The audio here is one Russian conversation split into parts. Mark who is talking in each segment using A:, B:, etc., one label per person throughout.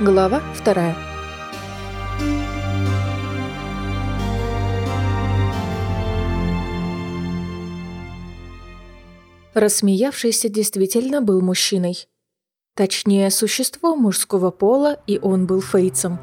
A: Глава вторая. Рассмеявшийся действительно был мужчиной. Точнее, существо мужского пола, и он был фейцем.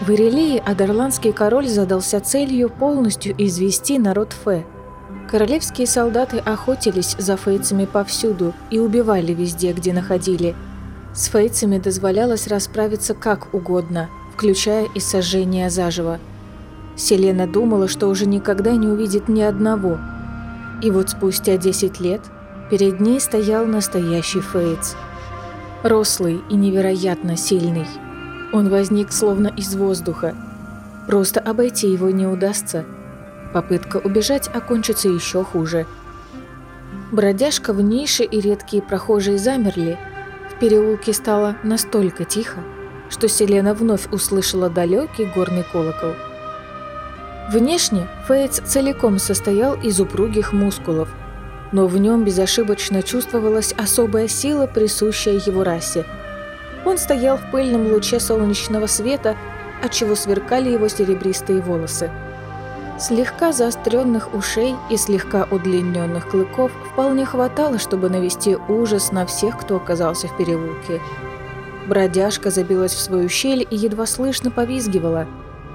A: В Ирелии Адерландский король задался целью полностью извести народ Фе. Королевские солдаты охотились за фейцами повсюду и убивали везде, где находили – с фейцами дозволялось расправиться как угодно, включая и сожжение заживо. Селена думала, что уже никогда не увидит ни одного. И вот спустя 10 лет перед ней стоял настоящий Фейтс. Рослый и невероятно сильный. Он возник словно из воздуха. Просто обойти его не удастся. Попытка убежать окончится еще хуже. Бродяжка в нише и редкие прохожие замерли – переулке стало настолько тихо, что Селена вновь услышала далекий горный колокол. Внешне Фейтс целиком состоял из упругих мускулов, но в нем безошибочно чувствовалась особая сила, присущая его расе. Он стоял в пыльном луче солнечного света, отчего сверкали его серебристые волосы. Слегка заостренных ушей и слегка удлиненных клыков вполне хватало, чтобы навести ужас на всех, кто оказался в переулке. Бродяжка забилась в свою щель и едва слышно повизгивала.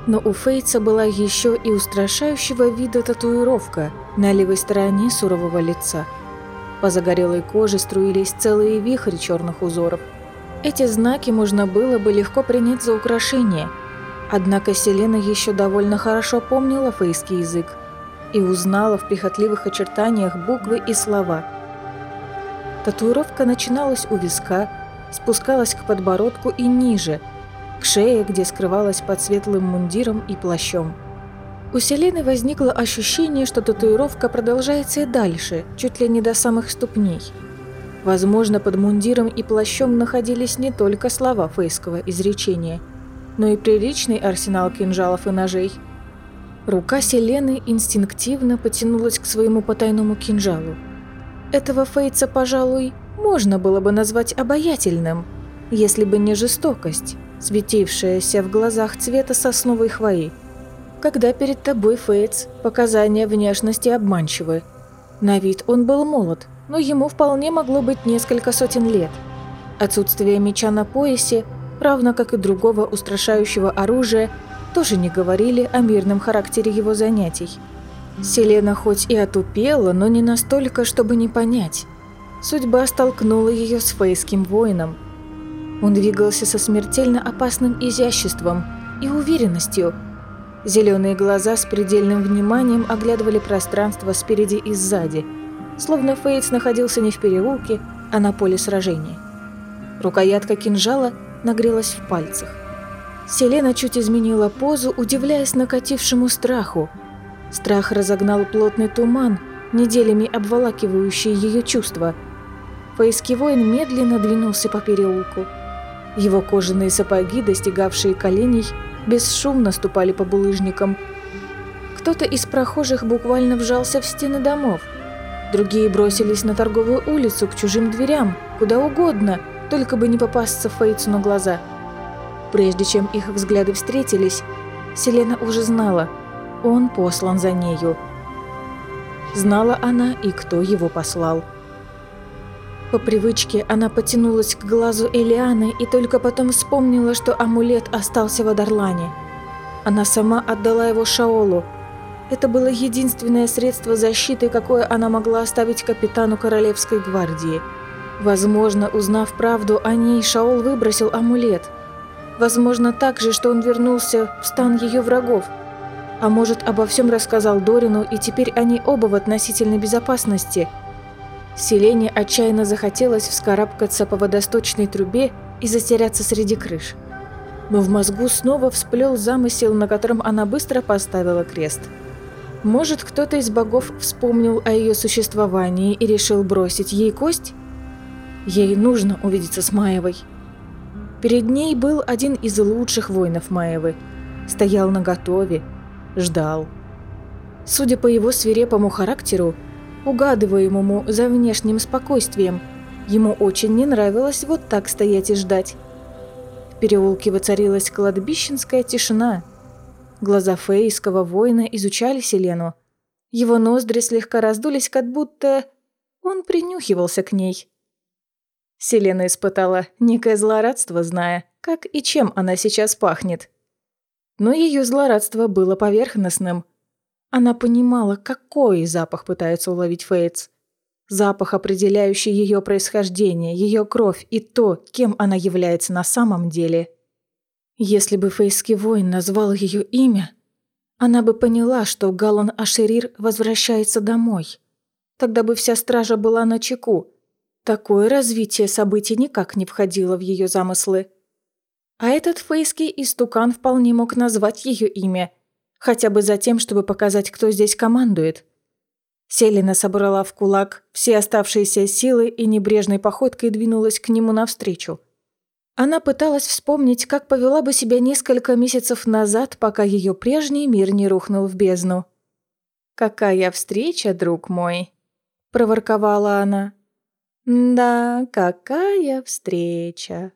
A: Но у Фейтса была еще и устрашающего вида татуировка на левой стороне сурового лица. По загорелой коже струились целые вихри черных узоров. Эти знаки можно было бы легко принять за украшение – Однако Селена еще довольно хорошо помнила фейский язык и узнала в прихотливых очертаниях буквы и слова. Татуировка начиналась у виска, спускалась к подбородку и ниже, к шее, где скрывалась под светлым мундиром и плащом. У Селены возникло ощущение, что татуировка продолжается и дальше, чуть ли не до самых ступней. Возможно, под мундиром и плащом находились не только слова фейского изречения – но и приличный арсенал кинжалов и ножей. Рука Селены инстинктивно потянулась к своему потайному кинжалу. Этого Фейца, пожалуй, можно было бы назвать обаятельным, если бы не жестокость, светившаяся в глазах цвета сосновой хвои. Когда перед тобой Фейтс, показания внешности обманчивы. На вид он был молод, но ему вполне могло быть несколько сотен лет. Отсутствие меча на поясе равно как и другого устрашающего оружия, тоже не говорили о мирном характере его занятий. Селена хоть и отупела, но не настолько, чтобы не понять. Судьба столкнула ее с фейским воином. Он двигался со смертельно опасным изяществом и уверенностью. Зеленые глаза с предельным вниманием оглядывали пространство спереди и сзади, словно Фейтс находился не в переулке, а на поле сражения. Рукоятка кинжала нагрелась в пальцах. Селена чуть изменила позу, удивляясь накатившему страху. Страх разогнал плотный туман, неделями обволакивающий ее чувства. Фейский воин медленно двинулся по переулку. Его кожаные сапоги, достигавшие коленей, бесшумно ступали по булыжникам. Кто-то из прохожих буквально вжался в стены домов. Другие бросились на торговую улицу, к чужим дверям, куда угодно – только бы не попасться Фейтсу на глаза. Прежде чем их взгляды встретились, Селена уже знала, он послан за нею. Знала она и кто его послал. По привычке она потянулась к глазу Элианы и только потом вспомнила, что амулет остался в Адарлане. Она сама отдала его Шаолу. Это было единственное средство защиты, какое она могла оставить капитану Королевской гвардии – Возможно, узнав правду о ней, Шаол выбросил амулет. Возможно также, что он вернулся в стан ее врагов. А может, обо всем рассказал Дорину, и теперь они оба в относительной безопасности. Селене отчаянно захотелось вскарабкаться по водосточной трубе и затеряться среди крыш. Но в мозгу снова всплел замысел, на котором она быстро поставила крест. Может, кто-то из богов вспомнил о ее существовании и решил бросить ей кость? Ей нужно увидеться с Маевой. Перед ней был один из лучших воинов Маевы. Стоял наготове, ждал. Судя по его свирепому характеру, угадываемому за внешним спокойствием, ему очень не нравилось вот так стоять и ждать. В переулке воцарилась кладбищенская тишина. Глаза фейского воина изучали Селену. Его ноздри слегка раздулись, как будто он принюхивался к ней. Селена испытала некое злорадство, зная, как и чем она сейчас пахнет. Но ее злорадство было поверхностным. Она понимала, какой запах пытается уловить Фейтс. Запах, определяющий ее происхождение, ее кровь и то, кем она является на самом деле. Если бы фейский воин назвал ее имя, она бы поняла, что Галан Ашерир возвращается домой. Тогда бы вся стража была на чеку. Такое развитие событий никак не входило в ее замыслы. А этот фейский истукан вполне мог назвать ее имя, хотя бы за тем, чтобы показать, кто здесь командует – Селина собрала в кулак все оставшиеся силы и небрежной походкой двинулась к нему навстречу. Она пыталась вспомнить, как повела бы себя несколько месяцев назад, пока ее прежний мир не рухнул в бездну. «Какая встреча, друг мой!» – проворковала она. «Да, какая встреча!»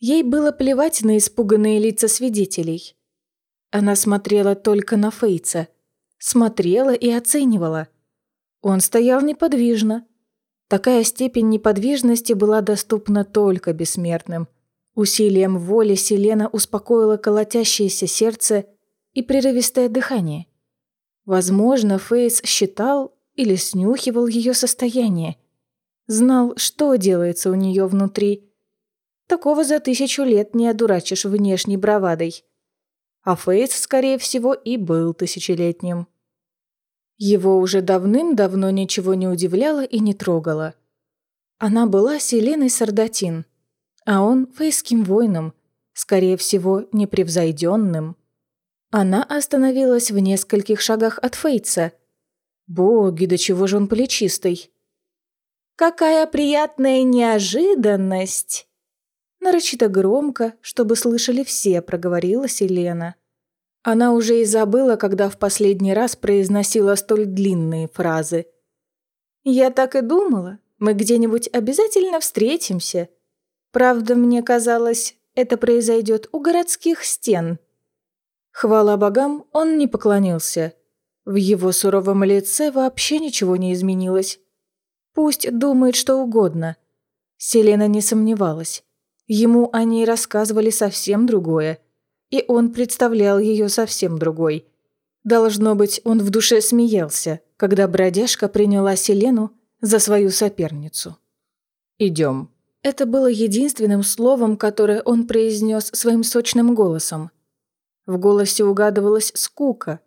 A: Ей было плевать на испуганные лица свидетелей. Она смотрела только на Фейца. Смотрела и оценивала – он стоял неподвижно. Такая степень неподвижности была доступна только бессмертным. Усилием воли Селена успокоила колотящееся сердце и прерывистое дыхание. Возможно, Фейс считал или снюхивал ее состояние. Знал, что делается у нее внутри. Такого за тысячу лет не одурачишь внешней бравадой. А Фейс, скорее всего, и был тысячелетним. Его уже давным-давно ничего не удивляло и не трогало. Она была Селеной Сардатин, а он фейским воином, скорее всего, непревзойденным. Она остановилась в нескольких шагах от Фейца. Боги, до чего же он плечистый. «Какая приятная неожиданность!» Нарочито громко, чтобы слышали все, проговорила Селена. Она уже и забыла, когда в последний раз произносила столь длинные фразы. «Я так и думала. Мы где-нибудь обязательно встретимся. Правда, мне казалось, это произойдет у городских стен». Хвала богам, он не поклонился. В его суровом лице вообще ничего не изменилось. Пусть думает что угодно. Селена не сомневалась. Ему они рассказывали совсем другое – и он представлял ее совсем другой. Должно быть, он в душе смеялся, когда бродяжка приняла Селену за свою соперницу. «Идем». Это было единственным словом, которое он произнес своим сочным голосом. В голосе угадывалась скука.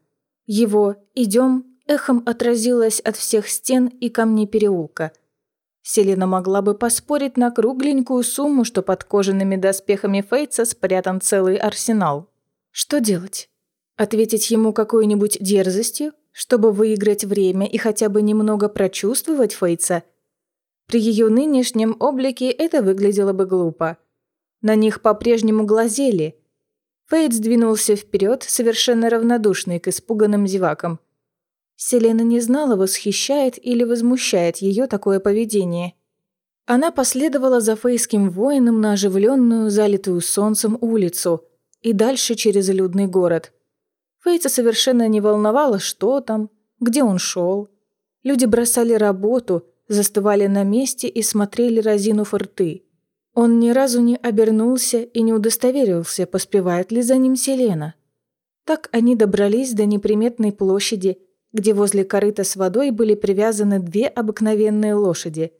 A: Его «идем» эхом отразилось от всех стен и камней переулка – Селена могла бы поспорить на кругленькую сумму, что под кожаными доспехами Фейтса спрятан целый арсенал. Что делать? Ответить ему какой-нибудь дерзостью, чтобы выиграть время и хотя бы немного прочувствовать Фейтса? При ее нынешнем облике это выглядело бы глупо. На них по-прежнему глазели. Фейтс двинулся вперед, совершенно равнодушный к испуганным зевакам – Селена не знала, восхищает или возмущает ее такое поведение. Она последовала за фейским воином на оживленную, залитую солнцем улицу и дальше через людный город. Фейца совершенно не волновало, что там, где он шел. Люди бросали работу, застывали на месте и смотрели разинув рты. Он ни разу не обернулся и не удостоверился, поспевает ли за ним Селена. Так они добрались до неприметной площади – где возле корыта с водой были привязаны две обыкновенные лошади.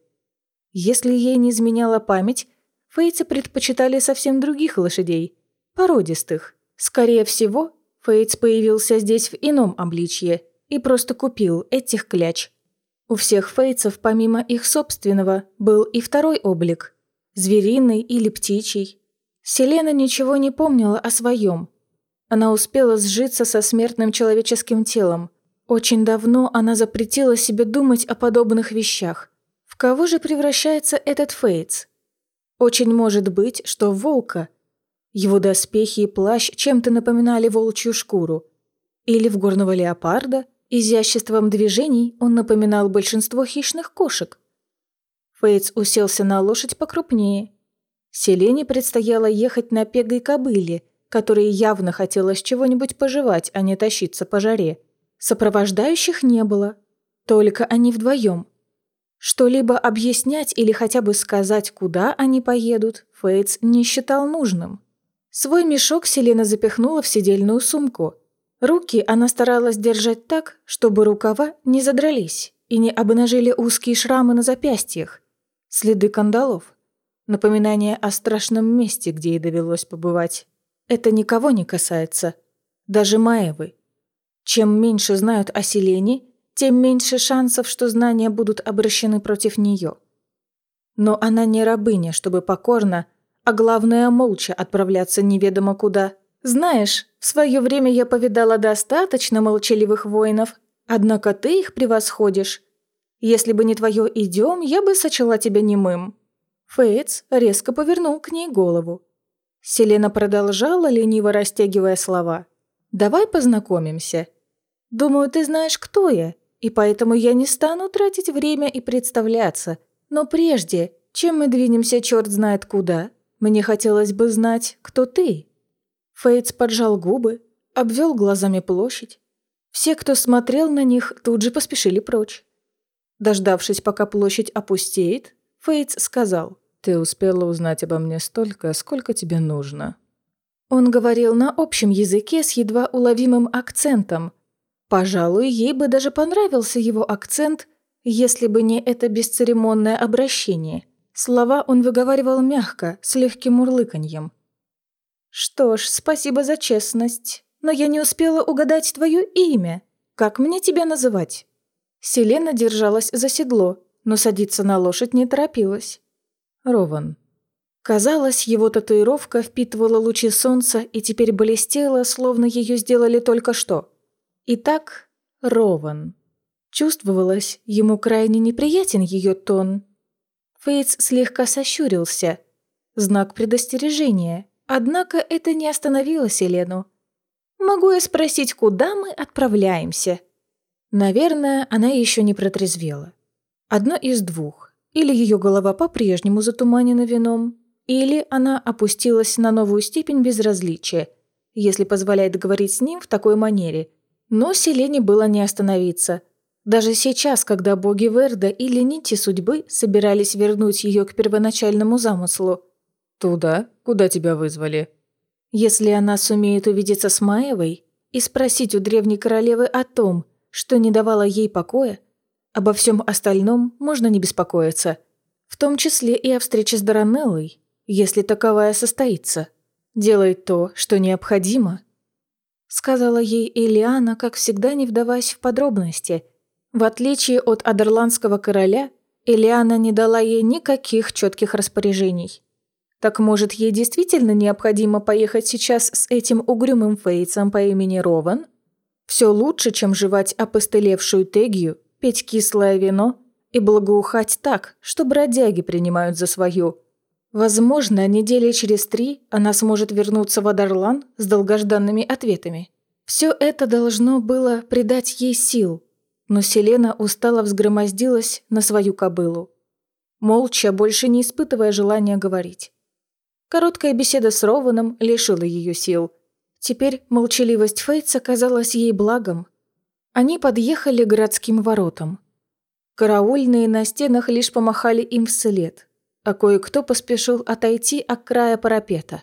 A: Если ей не изменяла память, фейцы предпочитали совсем других лошадей, породистых. Скорее всего, Фейтс появился здесь в ином обличье и просто купил этих кляч. У всех фейцев, помимо их собственного, был и второй облик – звериный или птичий. Селена ничего не помнила о своем. Она успела сжиться со смертным человеческим телом – очень давно она запретила себе думать о подобных вещах. В кого же превращается этот Фейтс? Очень может быть, что в волка. Его доспехи и плащ чем-то напоминали волчью шкуру. Или в горного леопарда. Изяществом движений он напоминал большинство хищных кошек. Фейтс уселся на лошадь покрупнее. Селене предстояло ехать на пегой кобыле, которой явно хотелось чего-нибудь пожевать, а не тащиться по жаре. Сопровождающих не было, только они вдвоем. Что-либо объяснять или хотя бы сказать, куда они поедут, Фейтс не считал нужным. Свой мешок Селена запихнула в сидельную сумку. Руки она старалась держать так, чтобы рукава не задрались и не обнажили узкие шрамы на запястьях, следы кандалов. Напоминание о страшном месте, где ей довелось побывать. Это никого не касается. Даже Маевы. Чем меньше знают о Селене, тем меньше шансов, что знания будут обращены против нее. Но она не рабыня, чтобы покорно, а главное, молча отправляться неведомо куда. Знаешь, в свое время я повидала достаточно молчаливых воинов, однако ты их превосходишь. Если бы не твое «идем», я бы сочла тебя немым». Фейтс резко повернул к ней голову. Селена продолжала, лениво растягивая слова. «Давай познакомимся. Думаю, ты знаешь, кто я, и поэтому я не стану тратить время и представляться. Но прежде, чем мы двинемся черт знает куда, мне хотелось бы знать, кто ты». Фейтс поджал губы, обвел глазами площадь. Все, кто смотрел на них, тут же поспешили прочь. Дождавшись, пока площадь опустеет, Фейтс сказал – ты успела узнать обо мне столько, сколько тебе нужно». Он говорил на общем языке с едва уловимым акцентом. Пожалуй, ей бы даже понравился его акцент, если бы не это бесцеремонное обращение. Слова он выговаривал мягко, с легким урлыканьем. «Что ж, спасибо за честность, но я не успела угадать твое имя. Как мне тебя называть?» Селена держалась за седло, но садиться на лошадь не торопилась. Рован. Казалось, его татуировка впитывала лучи солнца и теперь блестела, словно ее сделали только что. Итак, Рован. Чувствовалось, ему крайне неприятен ее тон. Фейтс слегка сощурился. Знак предостережения. Однако это не остановило Селену. «Могу я спросить, куда мы отправляемся?» Наверное, она еще не протрезвела. Одно из двух. Или ее голова по-прежнему затуманена вином, или она опустилась на новую степень безразличия, если позволяет говорить с ним в такой манере. Но Селене было не остановиться. Даже сейчас, когда боги Верда или нити судьбы собирались вернуть ее к первоначальному замыслу. «Туда, куда тебя вызвали?» Если она сумеет увидеться с Маевой и спросить у древней королевы о том, что не давало ей покоя, Обо всем остальном можно не беспокоиться. В том числе и о встрече с Даранеллой, если таковая состоится. Делай то, что необходимо. Сказала ей Элиана, как всегда не вдаваясь в подробности. В отличие от адерландского короля, Элиана не дала ей никаких четких распоряжений. Так может, ей действительно необходимо поехать сейчас с этим угрюмым фейцем по имени Рован? Все лучше, чем жевать опостылевшую тегию пить кислое вино и благоухать так, что бродяги принимают за свою. Возможно, недели через три она сможет вернуться в Адарлан с долгожданными ответами. Все это должно было придать ей сил, но Селена устало взгромоздилась на свою кобылу. Молча, больше не испытывая желания говорить. Короткая беседа с Рованом лишила ее сил. Теперь молчаливость Фейтса казалась ей благом, они подъехали к городским воротам. Караульные на стенах лишь помахали им вслед, а кое-кто поспешил отойти от края парапета.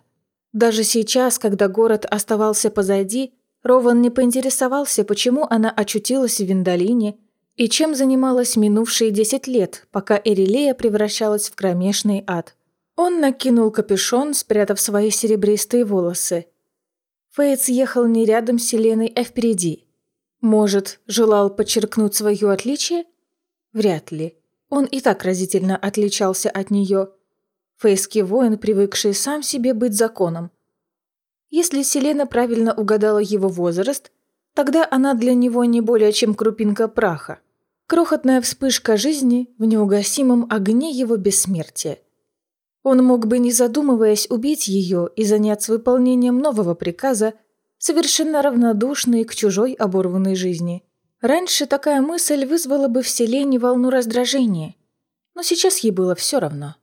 A: Даже сейчас, когда город оставался позади, Рован не поинтересовался, почему она очутилась в Виндалине и чем занималась минувшие десять лет, пока Эрилея превращалась в кромешный ад. Он накинул капюшон, спрятав свои серебристые волосы. Фейтс ехал не рядом с Селеной, а впереди – может, желал подчеркнуть свое отличие? Вряд ли. Он и так разительно отличался от нее. Фейский воин, привыкший сам себе быть законом. Если Селена правильно угадала его возраст, тогда она для него не более чем крупинка праха. Крохотная вспышка жизни в неугасимом огне его бессмертия. Он мог бы, не задумываясь, убить ее и заняться выполнением нового приказа, совершенно равнодушные к чужой оборванной жизни. Раньше такая мысль вызвала бы в селении волну раздражения, но сейчас ей было все равно.